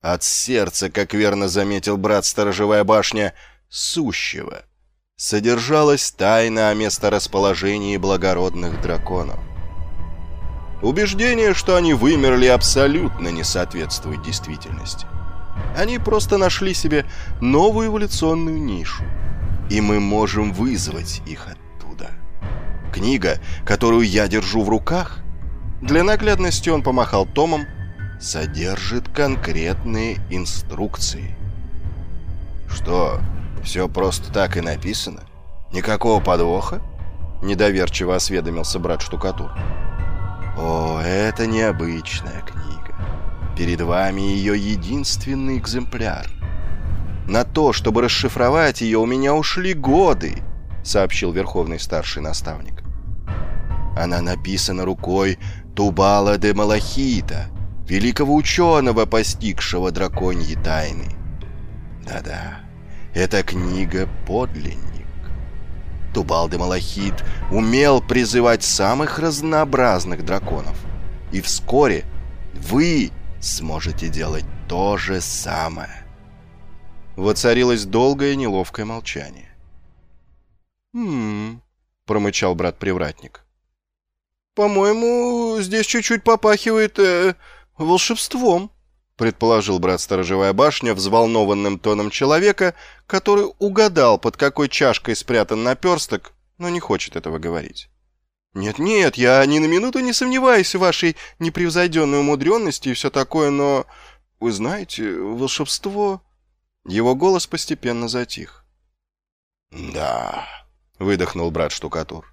от сердца, как верно заметил брат Сторожевая башня, сущего, содержалась тайна о месторасположении благородных драконов. Убеждение, что они вымерли, абсолютно не соответствует действительности. Они просто нашли себе новую эволюционную нишу, и мы можем вызвать их оттуда. Книга, которую я держу в руках, для наглядности он помахал томом, содержит конкретные инструкции. Что, все просто так и написано? Никакого подвоха? Недоверчиво осведомился брат штукатур. О, это необычная книга. Перед вами ее единственный экземпляр. На то, чтобы расшифровать ее, у меня ушли годы, сообщил верховный старший наставник. Она написана рукой Тубала де Малахита, великого ученого, постигшего драконьи тайны. Да-да, эта книга — подлинник. Тубал Малахит умел призывать самых разнообразных драконов. И вскоре вы сможете делать то же самое. Воцарилось долгое неловкое молчание. «Хм...» — промычал брат-привратник. «По-моему, здесь чуть-чуть попахивает э, волшебством», — предположил брат Сторожевая башня взволнованным тоном человека, который угадал, под какой чашкой спрятан наперсток, но не хочет этого говорить. «Нет-нет, я ни на минуту не сомневаюсь в вашей непревзойденной умудренности и все такое, но, вы знаете, волшебство...» Его голос постепенно затих. «Да», — выдохнул брат штукатур.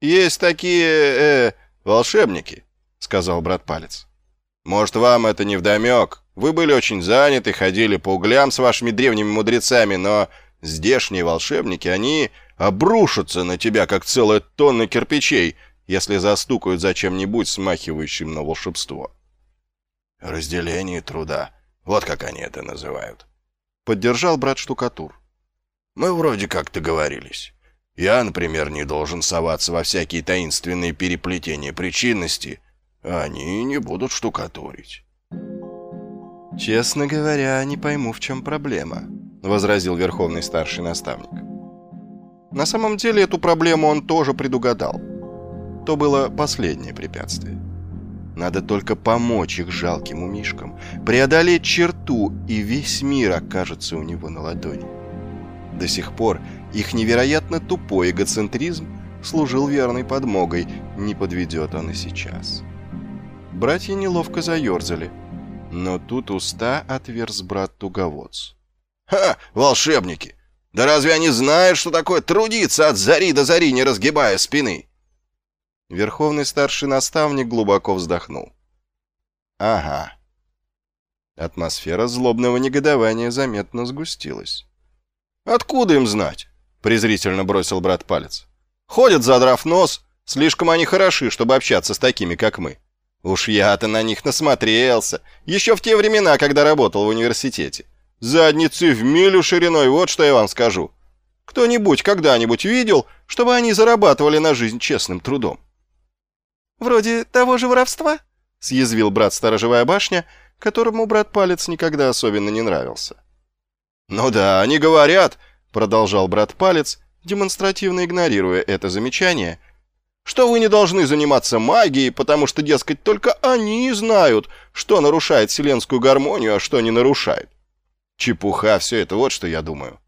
«Есть такие, э, волшебники», — сказал брат Палец. «Может, вам это не вдомек? Вы были очень заняты, ходили по углям с вашими древними мудрецами, но здешние волшебники, они обрушатся на тебя, как целая тонна кирпичей, если застукают за чем-нибудь, смахивающим на волшебство». «Разделение труда. Вот как они это называют», — поддержал брат штукатур. «Мы вроде как договорились». Я, например, не должен соваться во всякие таинственные переплетения причинности, они не будут штукатурить. «Честно говоря, не пойму, в чем проблема», — возразил верховный старший наставник. На самом деле эту проблему он тоже предугадал. То было последнее препятствие. Надо только помочь их жалким умишкам, преодолеть черту, и весь мир окажется у него на ладони. До сих пор их невероятно тупой эгоцентризм служил верной подмогой, не подведет он и сейчас. Братья неловко заерзали, но тут уста отверз брат Туговодц. «Ха! Волшебники! Да разве они знают, что такое трудиться от зари до зари, не разгибая спины?» Верховный старший наставник глубоко вздохнул. «Ага». Атмосфера злобного негодования заметно сгустилась. «Откуда им знать?» — презрительно бросил брат палец. «Ходят, задрав нос. Слишком они хороши, чтобы общаться с такими, как мы. Уж я-то на них насмотрелся. Еще в те времена, когда работал в университете. Задницы в милю шириной, вот что я вам скажу. Кто-нибудь когда-нибудь видел, чтобы они зарабатывали на жизнь честным трудом?» «Вроде того же воровства?» — съязвил брат Сторожевая башня, которому брат Палец никогда особенно не нравился. «Ну да, они говорят», — продолжал брат Палец, демонстративно игнорируя это замечание, «что вы не должны заниматься магией, потому что, дескать, только они знают, что нарушает вселенскую гармонию, а что не нарушает. Чепуха все это, вот что я думаю».